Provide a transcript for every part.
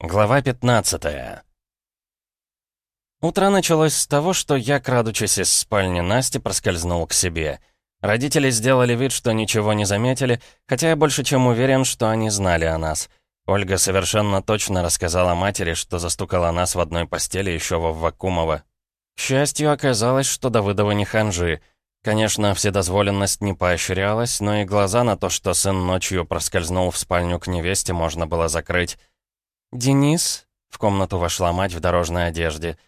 Глава 15 Утро началось с того, что я, крадучись из спальни Насти, проскользнул к себе. Родители сделали вид, что ничего не заметили, хотя я больше чем уверен, что они знали о нас. Ольга совершенно точно рассказала матери, что застукала нас в одной постели еще во Вакумово. К счастью, оказалось, что Давыдова не ханжи. Конечно, вседозволенность не поощрялась, но и глаза на то, что сын ночью проскользнул в спальню к невесте, можно было закрыть. «Денис?» — в комнату вошла мать в дорожной одежде.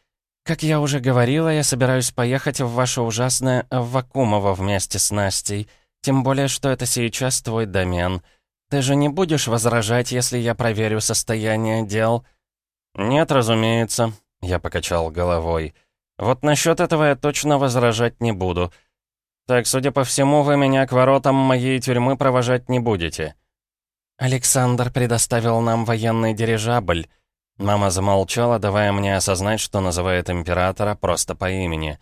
«Как я уже говорила, я собираюсь поехать в ваше ужасное Аввакумово вместе с Настей. Тем более, что это сейчас твой домен. Ты же не будешь возражать, если я проверю состояние дел?» «Нет, разумеется», — я покачал головой. «Вот насчет этого я точно возражать не буду. Так, судя по всему, вы меня к воротам моей тюрьмы провожать не будете». «Александр предоставил нам военный дирижабль». Мама замолчала, давая мне осознать, что называет императора просто по имени.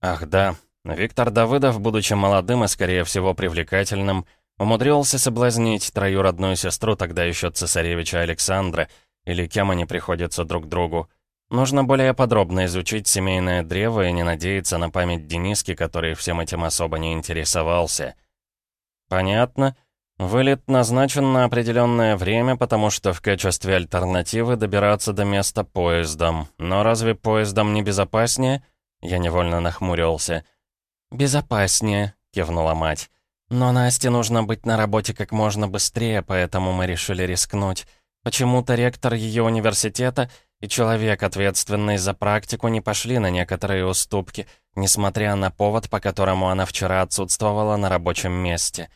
«Ах да, Виктор Давыдов, будучи молодым и, скорее всего, привлекательным, умудрился соблазнить троюродную сестру тогда еще цесаревича Александра, или кем они приходятся друг другу. Нужно более подробно изучить семейное древо и не надеяться на память Дениски, который всем этим особо не интересовался. «Понятно». Вылет назначен на определенное время, потому что в качестве альтернативы добираться до места поездом. Но разве поездом не безопаснее? Я невольно нахмурился. «Безопаснее», — кивнула мать. «Но Насте нужно быть на работе как можно быстрее, поэтому мы решили рискнуть. Почему-то ректор ее университета и человек, ответственный за практику, не пошли на некоторые уступки, несмотря на повод, по которому она вчера отсутствовала на рабочем месте».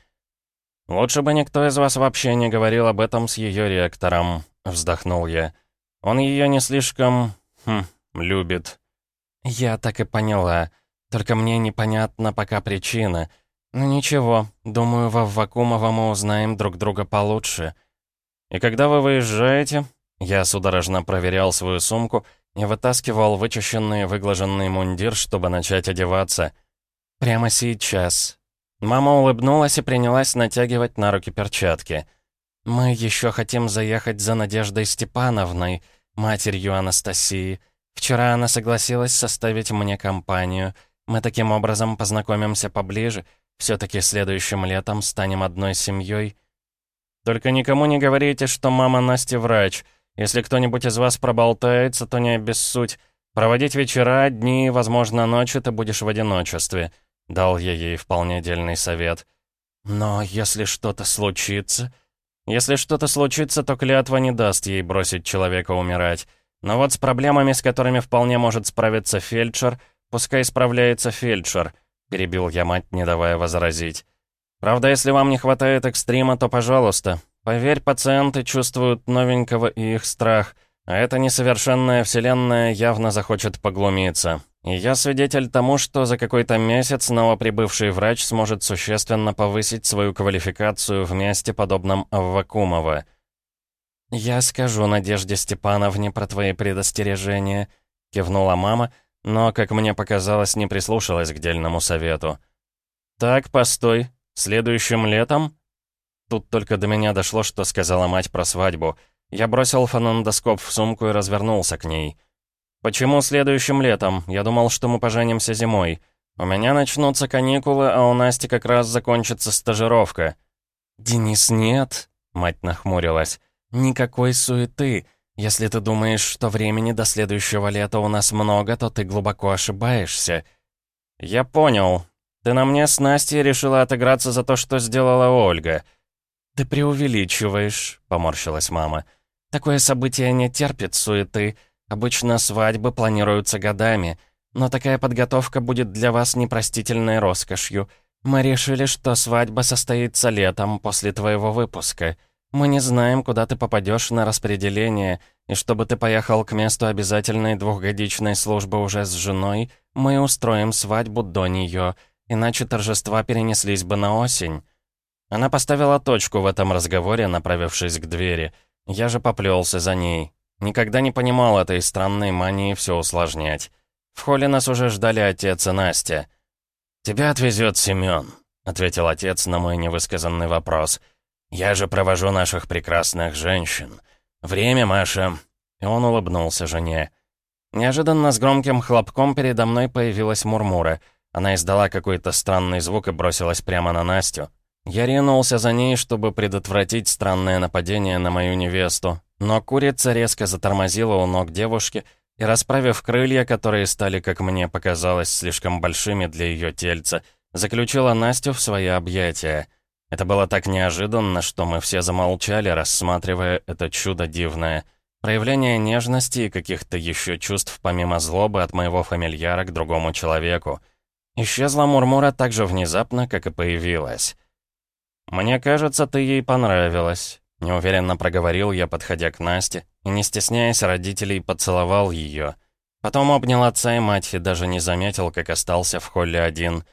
«Лучше бы никто из вас вообще не говорил об этом с ее ректором», — вздохнул я. «Он ее не слишком... Хм, любит». «Я так и поняла. Только мне непонятна пока причина. Ну ничего, думаю, во Вакумово мы узнаем друг друга получше». «И когда вы выезжаете?» Я судорожно проверял свою сумку и вытаскивал вычищенный выглаженный мундир, чтобы начать одеваться. «Прямо сейчас», Мама улыбнулась и принялась натягивать на руки перчатки. «Мы еще хотим заехать за Надеждой Степановной, матерью Анастасии. Вчера она согласилась составить мне компанию. Мы таким образом познакомимся поближе. Все-таки следующим летом станем одной семьей». «Только никому не говорите, что мама Насти врач. Если кто-нибудь из вас проболтается, то не обессудь. Проводить вечера, дни, возможно, ночи ты будешь в одиночестве». Дал я ей вполне дельный совет. «Но если что-то случится...» «Если что-то случится, то клятва не даст ей бросить человека умирать. Но вот с проблемами, с которыми вполне может справиться фельдшер, пускай справляется фельдшер», — перебил я мать, не давая возразить. «Правда, если вам не хватает экстрима, то пожалуйста. Поверь, пациенты чувствуют новенького и их страх, а эта несовершенная вселенная явно захочет поглумиться. Я свидетель тому, что за какой-то месяц новоприбывший врач сможет существенно повысить свою квалификацию в месте, подобном Аввакумова. «Я скажу Надежде Степановне про твои предостережения», — кивнула мама, но, как мне показалось, не прислушалась к дельному совету. «Так, постой. Следующим летом?» Тут только до меня дошло, что сказала мать про свадьбу. Я бросил фонендоскоп в сумку и развернулся к ней. «Почему следующим летом? Я думал, что мы поженимся зимой. У меня начнутся каникулы, а у Насти как раз закончится стажировка». «Денис, нет», — мать нахмурилась. «Никакой суеты. Если ты думаешь, что времени до следующего лета у нас много, то ты глубоко ошибаешься». «Я понял. Ты на мне с Настей решила отыграться за то, что сделала Ольга». «Ты преувеличиваешь», — поморщилась мама. «Такое событие не терпит суеты». Обычно свадьбы планируются годами, но такая подготовка будет для вас непростительной роскошью. Мы решили, что свадьба состоится летом, после твоего выпуска. Мы не знаем, куда ты попадешь на распределение, и чтобы ты поехал к месту обязательной двухгодичной службы уже с женой, мы устроим свадьбу до нее, иначе торжества перенеслись бы на осень». Она поставила точку в этом разговоре, направившись к двери. Я же поплелся за ней. Никогда не понимал этой странной мании все усложнять. В холле нас уже ждали отец и Настя. «Тебя отвезет Семен», — ответил отец на мой невысказанный вопрос. «Я же провожу наших прекрасных женщин. «Время, Маша!» И он улыбнулся жене. Неожиданно с громким хлопком передо мной появилась Мурмура. Она издала какой-то странный звук и бросилась прямо на Настю. Я ринулся за ней, чтобы предотвратить странное нападение на мою невесту. Но курица резко затормозила у ног девушки и, расправив крылья, которые стали, как мне показалось, слишком большими для ее тельца, заключила Настю в свои объятия. Это было так неожиданно, что мы все замолчали, рассматривая это чудо дивное. Проявление нежности и каких-то еще чувств помимо злобы от моего фамильяра к другому человеку. Исчезла Мурмура так же внезапно, как и появилась. «Мне кажется, ты ей понравилась», — неуверенно проговорил я, подходя к Насте, и, не стесняясь родителей, поцеловал ее. Потом обнял отца и мать и даже не заметил, как остался в холле один.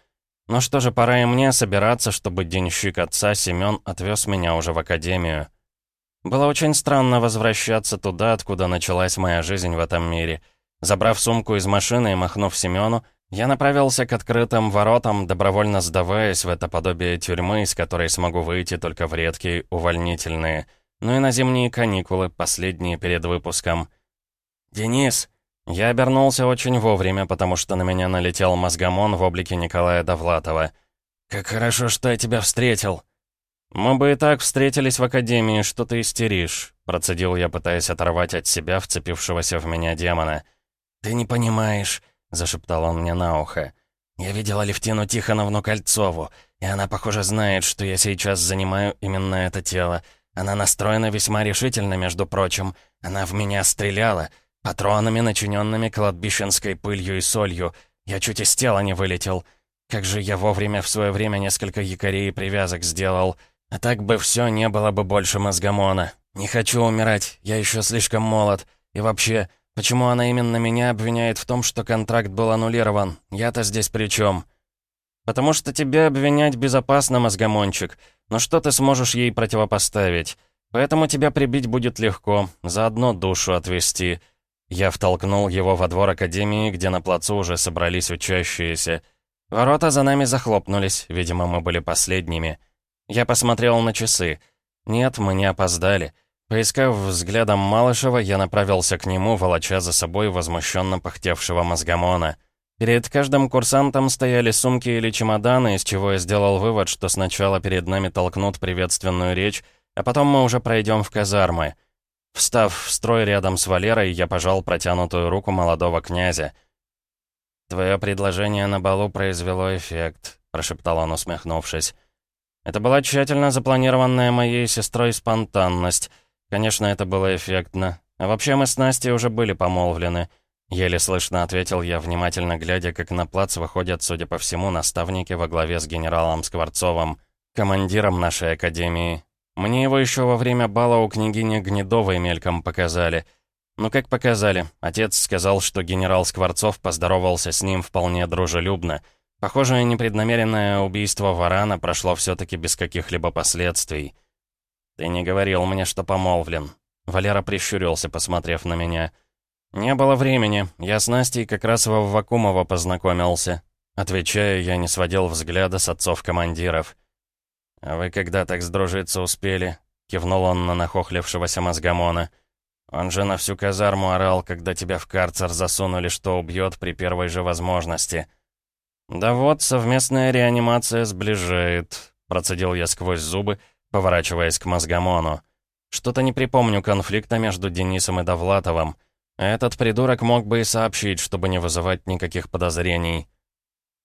Ну что же, пора и мне собираться, чтобы денщик отца Семен отвез меня уже в академию. Было очень странно возвращаться туда, откуда началась моя жизнь в этом мире. Забрав сумку из машины и махнув Семену, я направился к открытым воротам, добровольно сдаваясь в это подобие тюрьмы, из которой смогу выйти только в редкие увольнительные. Ну и на зимние каникулы, последние перед выпуском. «Денис!» Я обернулся очень вовремя, потому что на меня налетел мозгомон в облике Николая Довлатова. «Как хорошо, что я тебя встретил!» «Мы бы и так встретились в академии, что ты истеришь», процедил я, пытаясь оторвать от себя вцепившегося в меня демона. «Ты не понимаешь», — зашептал он мне на ухо. «Я видела Левтину Тихоновну Кольцову, и она, похоже, знает, что я сейчас занимаю именно это тело. Она настроена весьма решительно, между прочим. Она в меня стреляла, патронами, начиненными кладбищенской пылью и солью. Я чуть из тела не вылетел. Как же я вовремя в свое время несколько якорей и привязок сделал. А так бы все, не было бы больше мозгомона. Не хочу умирать, я еще слишком молод. И вообще, Почему она именно меня обвиняет в том, что контракт был аннулирован? Я-то здесь при чем? Потому что тебя обвинять безопасно, мозгомончик. Но что ты сможешь ей противопоставить? Поэтому тебя прибить будет легко, заодно душу отвести. Я втолкнул его во двор Академии, где на плацу уже собрались учащиеся. Ворота за нами захлопнулись, видимо, мы были последними. Я посмотрел на часы. Нет, мы не опоздали. Поискав взглядом Малышева, я направился к нему, волоча за собой возмущенно пыхтевшего мозгомона. Перед каждым курсантом стояли сумки или чемоданы, из чего я сделал вывод, что сначала перед нами толкнут приветственную речь, а потом мы уже пройдем в казармы. Встав в строй рядом с Валерой, я пожал протянутую руку молодого князя. «Твое предложение на балу произвело эффект», — прошептал он, усмехнувшись. «Это была тщательно запланированная моей сестрой спонтанность». Конечно, это было эффектно. А вообще мы с Настей уже были помолвлены. Еле слышно ответил я, внимательно глядя, как на плац выходят, судя по всему, наставники во главе с генералом Скворцовым, командиром нашей академии. Мне его еще во время бала у княгини Гнедовой мельком показали. Ну как показали, отец сказал, что генерал Скворцов поздоровался с ним вполне дружелюбно. Похоже, непреднамеренное убийство Варана прошло все-таки без каких-либо последствий. «Ты не говорил мне, что помолвлен». Валера прищурился, посмотрев на меня. «Не было времени. Я с Настей как раз во Вакумова познакомился». Отвечая, я не сводил взгляда с отцов-командиров. «А вы когда так сдружиться успели?» — кивнул он на нахохлившегося мозгомона. «Он же на всю казарму орал, когда тебя в карцер засунули, что убьет при первой же возможности». «Да вот, совместная реанимация сближает», — процедил я сквозь зубы, — поворачиваясь к мозгомону. «Что-то не припомню конфликта между Денисом и Довлатовым. Этот придурок мог бы и сообщить, чтобы не вызывать никаких подозрений.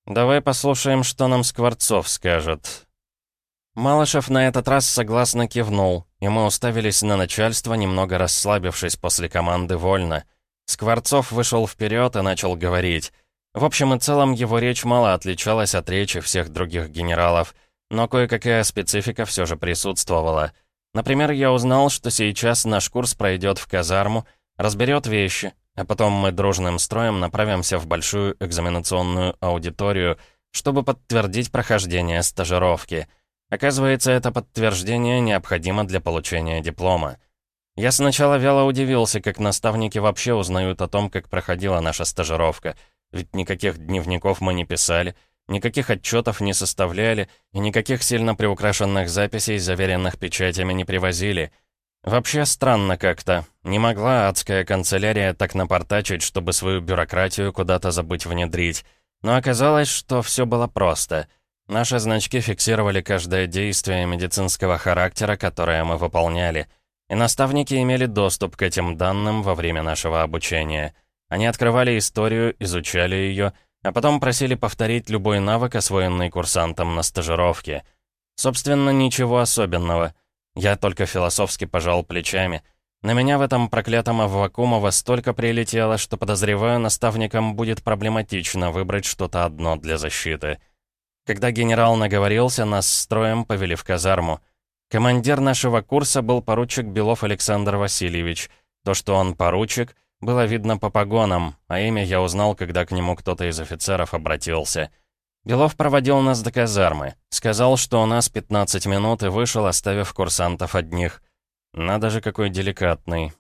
Давай послушаем, что нам Скворцов скажет». Малышев на этот раз согласно кивнул, и мы уставились на начальство, немного расслабившись после команды «Вольно». Скворцов вышел вперед и начал говорить. В общем и целом, его речь мало отличалась от речи всех других генералов — но кое-какая специфика все же присутствовала. Например, я узнал, что сейчас наш курс пройдет в казарму, разберет вещи, а потом мы дружным строем направимся в большую экзаменационную аудиторию, чтобы подтвердить прохождение стажировки. Оказывается, это подтверждение необходимо для получения диплома. Я сначала вяло удивился, как наставники вообще узнают о том, как проходила наша стажировка, ведь никаких дневников мы не писали, Никаких отчетов не составляли и никаких сильно приукрашенных записей, заверенных печатями, не привозили. Вообще странно как-то. Не могла адская канцелярия так напортачить, чтобы свою бюрократию куда-то забыть внедрить. Но оказалось, что все было просто. Наши значки фиксировали каждое действие медицинского характера, которое мы выполняли. И наставники имели доступ к этим данным во время нашего обучения. Они открывали историю, изучали ее, а потом просили повторить любой навык, освоенный курсантом на стажировке. Собственно, ничего особенного. Я только философски пожал плечами. На меня в этом проклятом Аввакумово столько прилетело, что, подозреваю, наставникам будет проблематично выбрать что-то одно для защиты. Когда генерал наговорился, нас строем повели в казарму. Командир нашего курса был поручик Белов Александр Васильевич. То, что он поручик, было видно по погонам, а имя я узнал, когда к нему кто-то из офицеров обратился. Белов проводил нас до казармы. Сказал, что у нас 15 минут и вышел, оставив курсантов одних. Надо же, какой деликатный.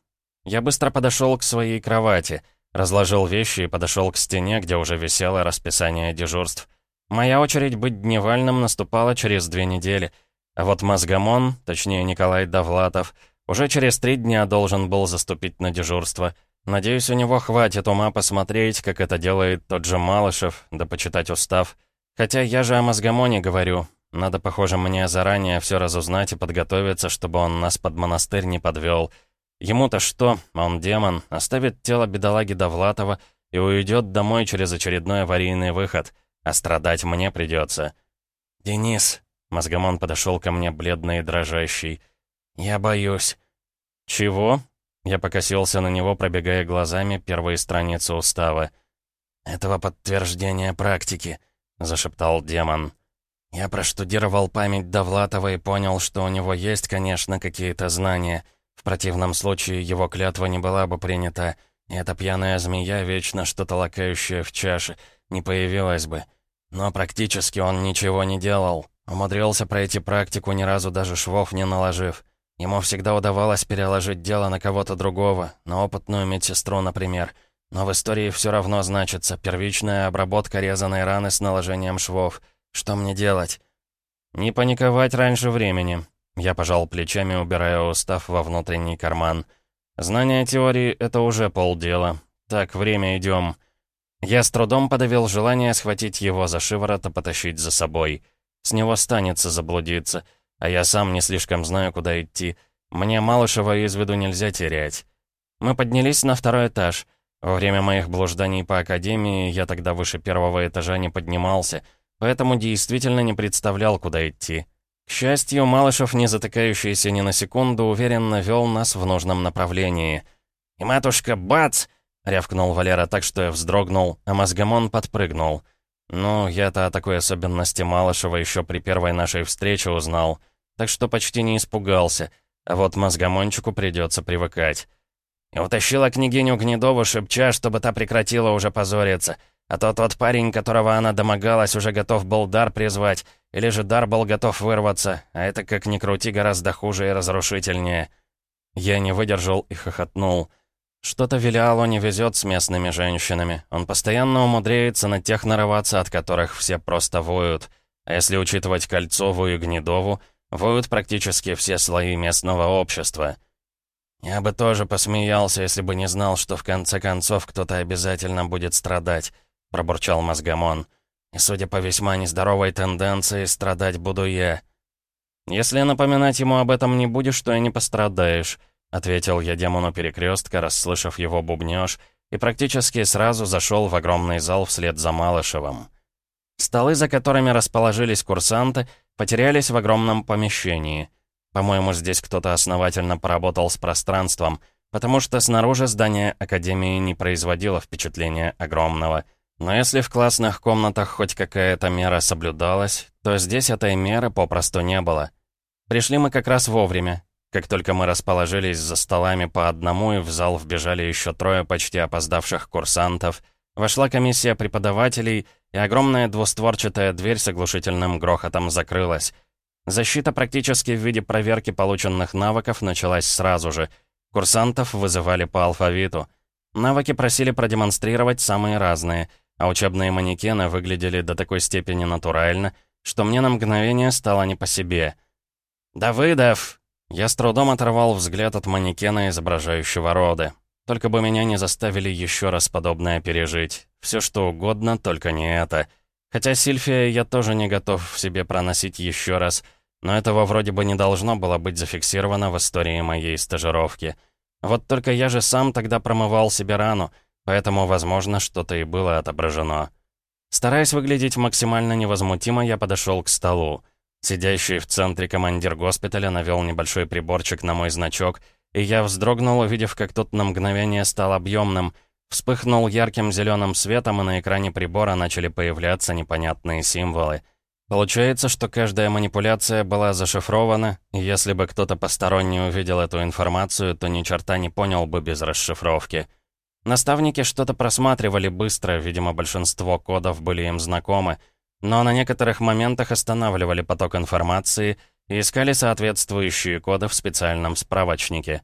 Я быстро подошел к своей кровати, разложил вещи и подошел к стене, где уже висело расписание дежурств. Моя очередь быть дневальным наступала через две недели. А вот Мозгомон, точнее Николай Довлатов, уже через три дня должен был заступить на дежурство. Надеюсь, у него хватит ума посмотреть, как это делает тот же Малышев, да почитать устав. Хотя я же о Мозгомоне говорю. Надо, похоже, мне заранее все разузнать и подготовиться, чтобы он нас под монастырь не подвел. Ему-то что, он демон, оставит тело бедолаги Довлатова и уйдет домой через очередной аварийный выход — а страдать мне придется. «Денис», — Мозгомон подошел ко мне бледный и дрожащий, — «я боюсь». «Чего?» Я покосился на него, пробегая глазами первые страницы устава. «Этого подтверждения практики», — зашептал демон. «Я проштудировал память Довлатова и понял, что у него есть, конечно, какие-то знания. В противном случае его клятва не была бы принята, и эта пьяная змея, вечно что-то лакающая в чаше, не появилась бы. Но практически он ничего не делал. Умудрился пройти практику, ни разу даже швов не наложив. Ему всегда удавалось переложить дело на кого-то другого, на опытную медсестру, например. Но в истории все равно значится первичная обработка резаной раны с наложением швов. Что мне делать? Не паниковать раньше времени. Я пожал плечами, убирая устав во внутренний карман. Знание теории — это уже полдела. Так, время идем. Я с трудом подавил желание схватить его за шиворот и потащить за собой. С него станется заблудиться, а я сам не слишком знаю, куда идти. Мне Малышева из виду нельзя терять. Мы поднялись на второй этаж. Во время моих блужданий по академии я тогда выше первого этажа не поднимался, поэтому действительно не представлял, куда идти. К счастью, Малышев, не затыкающийся ни на секунду, уверенно вел нас в нужном направлении. И матушка, бац! Рявкнул Валера так, что я вздрогнул, а мозгомон подпрыгнул. Ну, я-то о такой особенности Малышева еще при первой нашей встрече узнал, так что почти не испугался, а вот мозгомончику придется привыкать. И утащила княгиню Гнедову, шепча, чтобы та прекратила уже позориться, а то тот парень, которого она домогалась, уже готов был дар призвать, или же дар был готов вырваться, а это, как ни крути, гораздо хуже и разрушительнее. Я не выдержал и хохотнул. Что-то Велиалу не везет с местными женщинами. Он постоянно умудряется на тех нарываться, от которых все просто воют. А если учитывать Кольцову и Гнедову, воют практически все слои местного общества. Я бы тоже посмеялся, если бы не знал, что в конце концов кто-то обязательно будет страдать, пробурчал Мозгомон. И судя по весьма нездоровой тенденции, страдать буду я. Если напоминать ему об этом не будешь, то и не пострадаешь. — ответил я демону перекрестка, расслышав его бубнёж, и практически сразу зашел в огромный зал вслед за Малышевым. Столы, за которыми расположились курсанты, потерялись в огромном помещении. По-моему, здесь кто-то основательно поработал с пространством, потому что снаружи здание Академии не производило впечатления огромного. Но если в классных комнатах хоть какая-то мера соблюдалась, то здесь этой меры попросту не было. Пришли мы как раз вовремя, как только мы расположились за столами по одному, и в зал вбежали еще трое почти опоздавших курсантов, вошла комиссия преподавателей, и огромная двустворчатая дверь с оглушительным грохотом закрылась. Защита практически в виде проверки полученных навыков началась сразу же. Курсантов вызывали по алфавиту. Навыки просили продемонстрировать самые разные, а учебные манекены выглядели до такой степени натурально, что мне на мгновение стало не по себе. «Давыдов!» Я с трудом оторвал взгляд от манекена, изображающего роды. Только бы меня не заставили еще раз подобное пережить. Все что угодно, только не это. Хотя Сильфия я тоже не готов в себе проносить еще раз, но этого вроде бы не должно было быть зафиксировано в истории моей стажировки. Вот только я же сам тогда промывал себе рану, поэтому, возможно, что-то и было отображено. Стараясь выглядеть максимально невозмутимо, я подошел к столу. Сидящий в центре командир госпиталя навел небольшой приборчик на мой значок, и я вздрогнул, увидев, как тот на мгновение стал объемным, вспыхнул ярким зеленым светом, и на экране прибора начали появляться непонятные символы. Получается, что каждая манипуляция была зашифрована, и если бы кто-то посторонний увидел эту информацию, то ни черта не понял бы без расшифровки. Наставники что-то просматривали быстро, видимо, большинство кодов были им знакомы, но на некоторых моментах останавливали поток информации и искали соответствующие коды в специальном справочнике.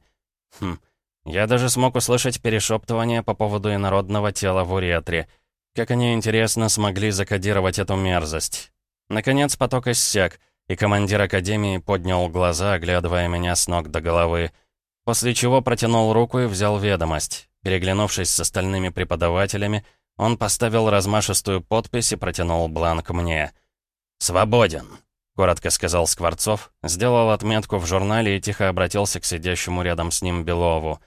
Хм, я даже смог услышать перешептывание по поводу инородного тела в уретре. Как они, интересно, смогли закодировать эту мерзость. Наконец поток иссяк, и командир Академии поднял глаза, оглядывая меня с ног до головы, после чего протянул руку и взял ведомость. Переглянувшись с остальными преподавателями, он поставил размашистую подпись и протянул бланк мне. «Свободен», — коротко сказал Скворцов, сделал отметку в журнале и тихо обратился к сидящему рядом с ним Белову.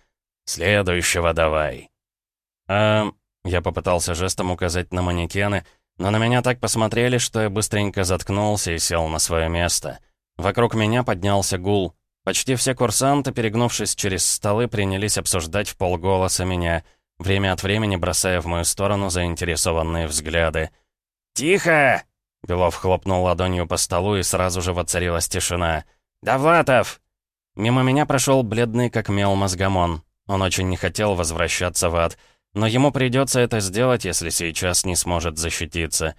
«Следующего давай». «А...» — я попытался жестом указать на манекены, но на меня так посмотрели, что я быстренько заткнулся и сел на свое место. Вокруг меня поднялся гул. Почти все курсанты, перегнувшись через столы, принялись обсуждать в полголоса меня, время от времени бросая в мою сторону заинтересованные взгляды. «Тихо!» — Белов хлопнул ладонью по столу, и сразу же воцарилась тишина. «Довлатов!» Мимо меня прошел бледный как мел мозгомон. Он очень не хотел возвращаться в ад, но ему придется это сделать, если сейчас не сможет защититься.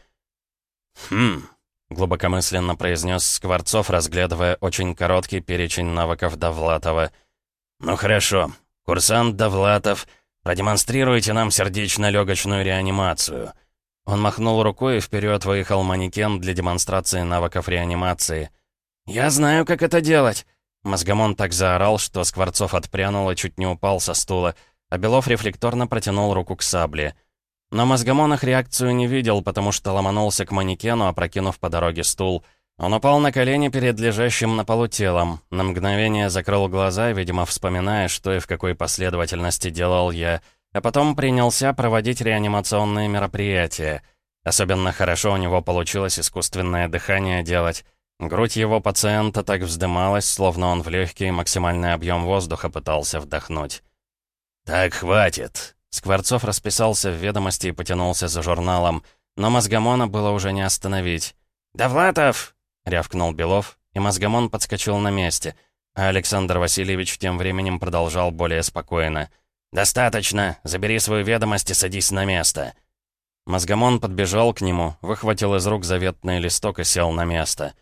«Хм...» глубокомысленно произнес Скворцов, разглядывая очень короткий перечень навыков Довлатова. «Ну хорошо, курсант Довлатов, продемонстрируйте нам сердечно-легочную реанимацию». Он махнул рукой и вперед выехал манекен для демонстрации навыков реанимации. «Я знаю, как это делать!» Мозгомон так заорал, что Скворцов отпрянул и чуть не упал со стула, а Белов рефлекторно протянул руку к сабле. Но Мозгомон их реакцию не видел, потому что ломанулся к манекену, опрокинув по дороге стул. Он упал на колени перед лежащим на полу телом. На мгновение закрыл глаза, видимо, вспоминая, что и в какой последовательности делал я, а потом принялся проводить реанимационные мероприятия. Особенно хорошо у него получилось искусственное дыхание делать. Грудь его пациента так вздымалась, словно он в легкий максимальный объем воздуха пытался вдохнуть. «Так, хватит!» Скворцов расписался в ведомости и потянулся за журналом, но Мозгомона было уже не остановить. «Довлатов!» — рявкнул Белов, и Мозгомон подскочил на месте, а Александр Васильевич тем временем продолжал более спокойно. «Достаточно! Забери свою ведомость и садись на место!» Мозгомон подбежал к нему, выхватил из рук заветный листок и сел на место.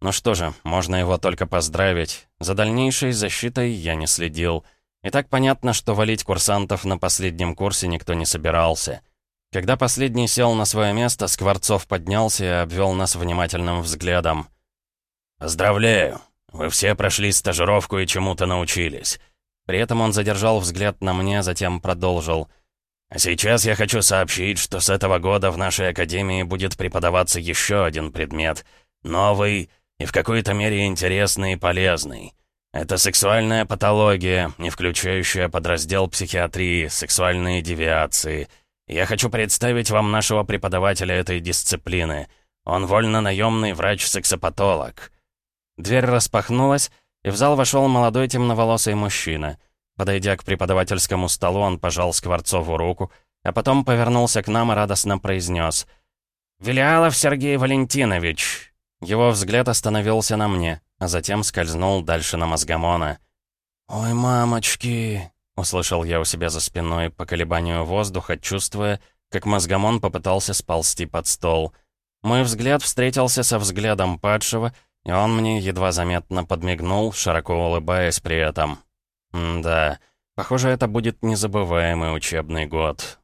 Ну что же, можно его только поздравить. За дальнейшей защитой я не следил. И так понятно, что валить курсантов на последнем курсе никто не собирался. Когда последний сел на свое место, Скворцов поднялся и обвел нас внимательным взглядом. «Поздравляю! Вы все прошли стажировку и чему-то научились». При этом он задержал взгляд на мне, затем продолжил. «А сейчас я хочу сообщить, что с этого года в нашей академии будет преподаваться еще один предмет. Новый и в какой-то мере интересный и полезный. Это сексуальная патология, не включающая подраздел психиатрии, сексуальные девиации. Я хочу представить вам нашего преподавателя этой дисциплины. Он вольно-наемный врач-сексопатолог». Дверь распахнулась, и в зал вошел молодой темноволосый мужчина. Подойдя к преподавательскому столу, он пожал Скворцову руку, а потом повернулся к нам и радостно произнес «Вилиалов Сергей Валентинович». Его взгляд остановился на мне а затем скользнул дальше на мозгомона. «Ой, мамочки!» — услышал я у себя за спиной по колебанию воздуха, чувствуя, как мозгомон попытался сползти под стол. Мой взгляд встретился со взглядом падшего, и он мне едва заметно подмигнул, широко улыбаясь при этом. М да, похоже, это будет незабываемый учебный год.